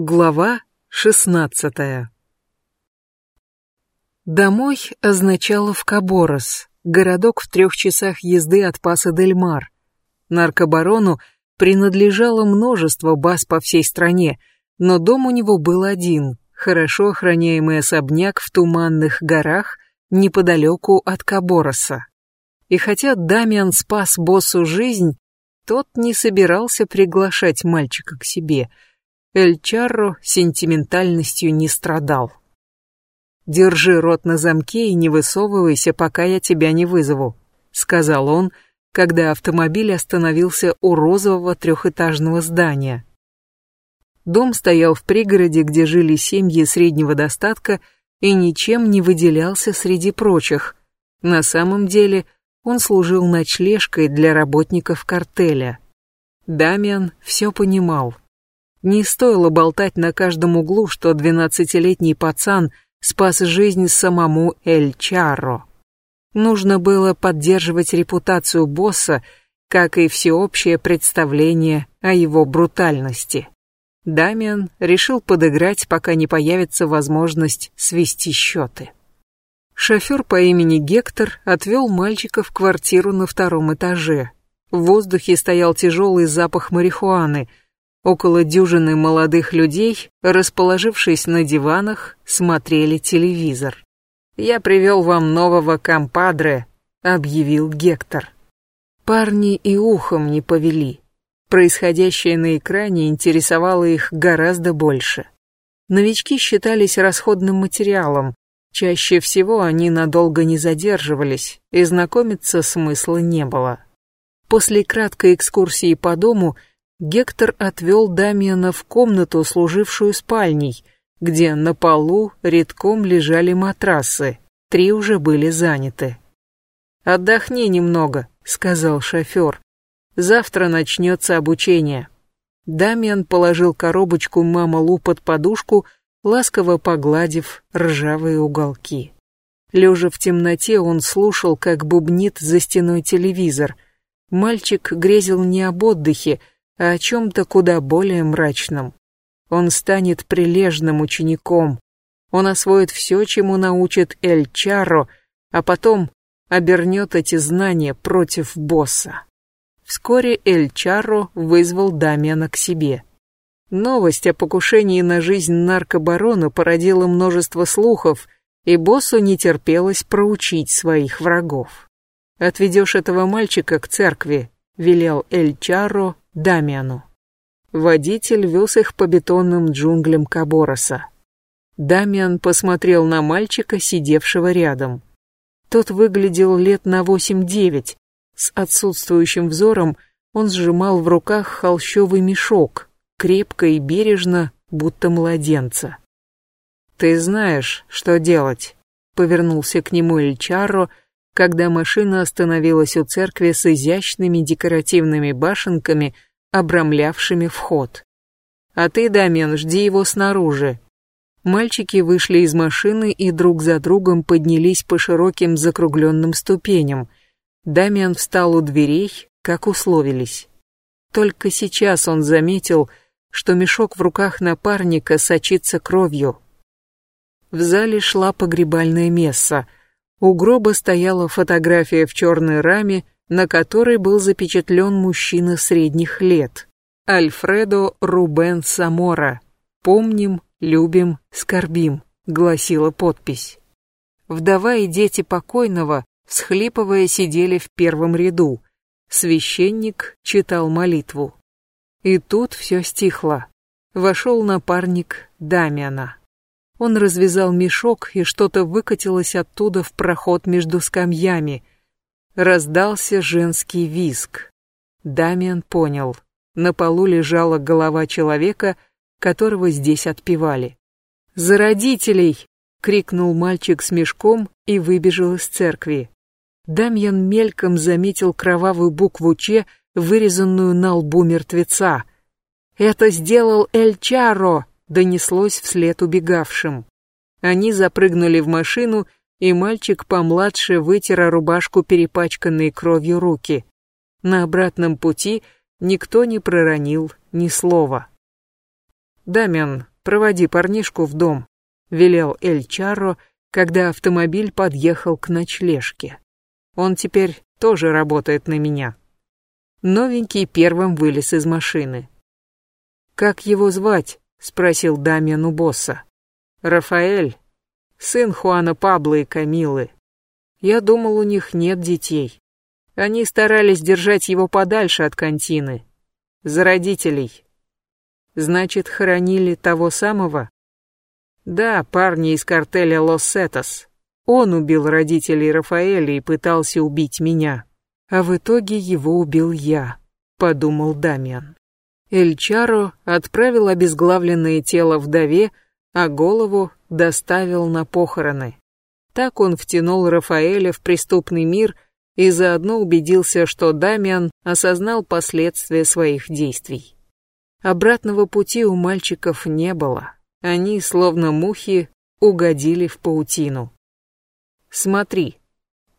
Глава шестнадцатая Домой означало в Каборос, городок в трех часах езды от Паса-дель-Мар. Наркобарону принадлежало множество баз по всей стране, но дом у него был один, хорошо охраняемый особняк в туманных горах неподалеку от Кабороса. И хотя Дамиан спас боссу жизнь, тот не собирался приглашать мальчика к себе — Эль Чарро сентиментальностью не страдал. «Держи рот на замке и не высовывайся, пока я тебя не вызову», — сказал он, когда автомобиль остановился у розового трехэтажного здания. Дом стоял в пригороде, где жили семьи среднего достатка и ничем не выделялся среди прочих. На самом деле он служил ночлежкой для работников картеля. Дамиан все понимал. Не стоило болтать на каждом углу, что двенадцатилетний пацан спас жизнь самому Эль Чарро. Нужно было поддерживать репутацию босса, как и всеобщее представление о его брутальности. Дамиан решил подыграть, пока не появится возможность свести счеты. Шофер по имени Гектор отвел мальчика в квартиру на втором этаже. В воздухе стоял тяжелый запах марихуаны – Около дюжины молодых людей, расположившись на диванах, смотрели телевизор. «Я привел вам нового компадре», — объявил Гектор. Парни и ухом не повели. Происходящее на экране интересовало их гораздо больше. Новички считались расходным материалом. Чаще всего они надолго не задерживались, и знакомиться смысла не было. После краткой экскурсии по дому Гектор отвел Дамиана в комнату, служившую спальней, где на полу редком лежали матрасы. Три уже были заняты. «Отдохни немного», — сказал шофер. «Завтра начнется обучение». Дамиан положил коробочку мама Лу под подушку, ласково погладив ржавые уголки. Лежа в темноте, он слушал, как бубнит за стеной телевизор. Мальчик грезил не об отдыхе, а о чем-то куда более мрачном. Он станет прилежным учеником, он освоит все, чему научит Эль Чаро, а потом обернет эти знания против босса. Вскоре Эль Чарро вызвал Дамиана к себе. Новость о покушении на жизнь наркобарона породила множество слухов, и боссу не терпелось проучить своих врагов. «Отведешь этого мальчика к церкви», — велел Эль Чарро Дамиану. Водитель вез их по бетонным джунглям Кабороса. Дамиан посмотрел на мальчика, сидевшего рядом. Тот выглядел лет на восемь-девять. С отсутствующим взором он сжимал в руках холщовый мешок, крепко и бережно, будто младенца. «Ты знаешь, что делать», — повернулся к нему Эльчаро, когда машина остановилась у церкви с изящными декоративными башенками — обрамлявшими вход. «А ты, Дамен, жди его снаружи». Мальчики вышли из машины и друг за другом поднялись по широким закругленным ступеням. Дамиан встал у дверей, как условились. Только сейчас он заметил, что мешок в руках напарника сочится кровью. В зале шла погребальная месса. У гроба стояла фотография в черной раме, на которой был запечатлен мужчина средних лет. Альфредо Рубен Самора. «Помним, любим, скорбим», — гласила подпись. Вдова и дети покойного, всхлипывая, сидели в первом ряду. Священник читал молитву. И тут все стихло. Вошел напарник Дамиана. Он развязал мешок, и что-то выкатилось оттуда в проход между скамьями — Раздался женский визг. Дамиан понял. На полу лежала голова человека, которого здесь отпевали. «За родителей!» — крикнул мальчик с мешком и выбежал из церкви. Дамьян мельком заметил кровавую букву «Ч», вырезанную на лбу мертвеца. «Это сделал Эль Чаро!» — донеслось вслед убегавшим. Они запрыгнули в машину и мальчик помладше вытер рубашку перепачканные кровью руки. На обратном пути никто не проронил ни слова. «Дамиан, проводи парнишку в дом», — велел Эль Чарро, когда автомобиль подъехал к ночлежке. «Он теперь тоже работает на меня». Новенький первым вылез из машины. «Как его звать?» — спросил Дамиан у босса. «Рафаэль, сын Хуана Пабло и Камилы. Я думал, у них нет детей. Они старались держать его подальше от контины. За родителей. Значит, хоронили того самого? Да, парни из картеля Лос Сетос. Он убил родителей Рафаэля и пытался убить меня. А в итоге его убил я, подумал Дамиан. Эль Чаро отправил обезглавленное тело вдове, а голову доставил на похороны. Так он втянул Рафаэля в преступный мир и заодно убедился, что Дамиан осознал последствия своих действий. Обратного пути у мальчиков не было. Они, словно мухи, угодили в паутину. «Смотри».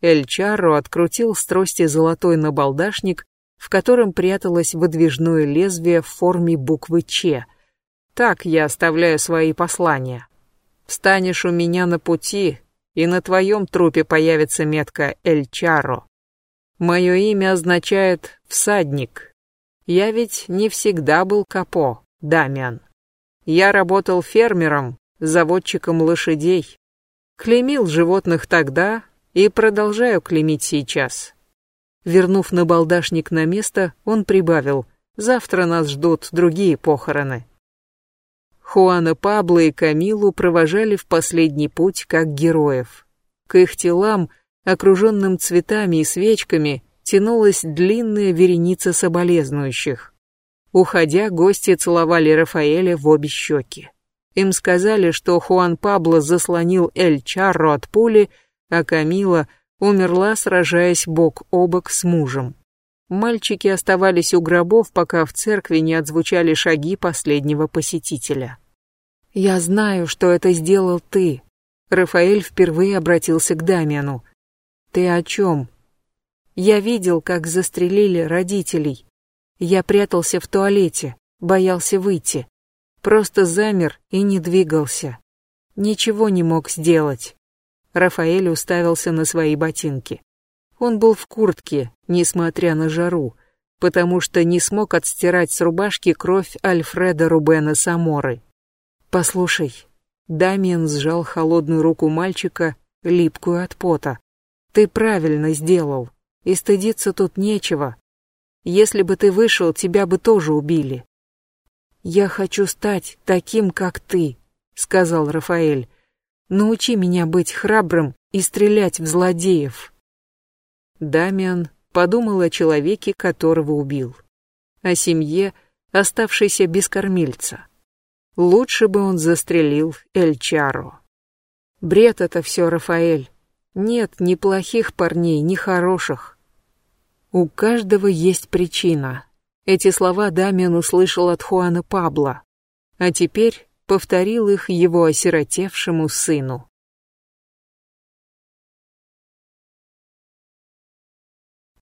Эль Чарро открутил с трости золотой набалдашник в котором пряталось выдвижное лезвие в форме буквы «Ч». Так я оставляю свои послания. Встанешь у меня на пути, и на твоем трупе появится метка «Эль Чаро». Мое имя означает «всадник». Я ведь не всегда был капо, Дамиан. Я работал фермером, заводчиком лошадей. Клеймил животных тогда и продолжаю клеймить сейчас. Вернув набалдашник на место, он прибавил, «Завтра нас ждут другие похороны». Хуана Пабло и Камилу провожали в последний путь как героев. К их телам, окруженным цветами и свечками, тянулась длинная вереница соболезнующих. Уходя, гости целовали Рафаэля в обе щеки. Им сказали, что Хуан Пабло заслонил Эль Чарро от пули, а Камила — умерла, сражаясь бок о бок с мужем. Мальчики оставались у гробов, пока в церкви не отзвучали шаги последнего посетителя. «Я знаю, что это сделал ты», — Рафаэль впервые обратился к Дамиану. «Ты о чем?» «Я видел, как застрелили родителей. Я прятался в туалете, боялся выйти. Просто замер и не двигался. Ничего не мог сделать. Рафаэль уставился на свои ботинки. Он был в куртке, несмотря на жару, потому что не смог отстирать с рубашки кровь Альфреда Рубена Саморы. «Послушай», Дамиан сжал холодную руку мальчика, липкую от пота. «Ты правильно сделал, и стыдиться тут нечего. Если бы ты вышел, тебя бы тоже убили». «Я хочу стать таким, как ты», — сказал Рафаэль. Научи меня быть храбрым и стрелять в злодеев. Дамиан подумал о человеке, которого убил. О семье, оставшейся без кормильца. Лучше бы он застрелил Эль Чаро. Бред это все, Рафаэль. Нет ни плохих парней, ни хороших. У каждого есть причина. Эти слова Дамиан услышал от Хуана Пабло. А теперь повторил их его осиротевшему сыну.